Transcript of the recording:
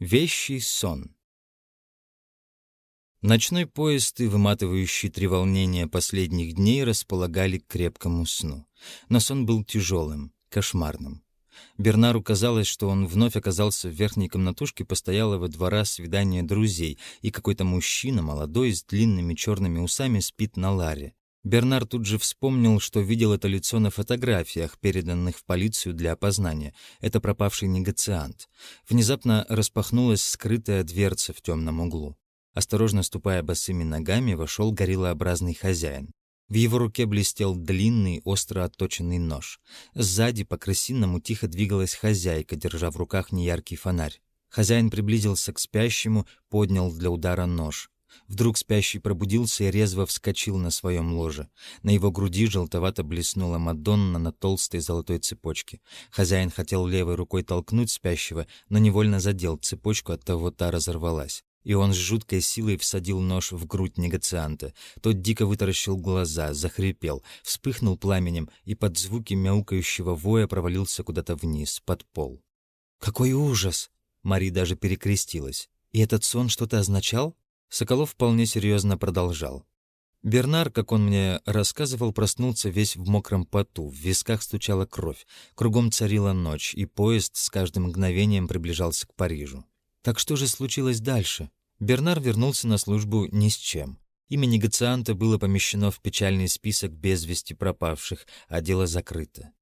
Вещий сон. Ночной поезд и выматывающие треволнения последних дней располагали к крепкому сну. Но сон был тяжелым, кошмарным. Бернару казалось, что он вновь оказался в верхней комнатушке постоялого двора свидания друзей, и какой-то мужчина, молодой, с длинными черными усами, спит на ларе. Бернар тут же вспомнил, что видел это лицо на фотографиях, переданных в полицию для опознания. Это пропавший негациант. Внезапно распахнулась скрытая дверца в темном углу. Осторожно ступая босыми ногами, вошел гориллообразный хозяин. В его руке блестел длинный, остро отточенный нож. Сзади по-крысиному тихо двигалась хозяйка, держа в руках неяркий фонарь. Хозяин приблизился к спящему, поднял для удара нож. Вдруг спящий пробудился и резво вскочил на своем ложе. На его груди желтовато блеснула Мадонна на толстой золотой цепочке. Хозяин хотел левой рукой толкнуть спящего, но невольно задел цепочку, оттого та разорвалась. И он с жуткой силой всадил нож в грудь негацианта. Тот дико вытаращил глаза, захрипел, вспыхнул пламенем и под звуки мяукающего воя провалился куда-то вниз, под пол. «Какой ужас!» Мари даже перекрестилась. «И этот сон что-то означал?» Соколов вполне серьезно продолжал. Бернар, как он мне рассказывал, проснулся весь в мокром поту, в висках стучала кровь, кругом царила ночь, и поезд с каждым мгновением приближался к Парижу. Так что же случилось дальше? Бернар вернулся на службу ни с чем. Имя негацианта было помещено в печальный список без вести пропавших, а дело закрыто.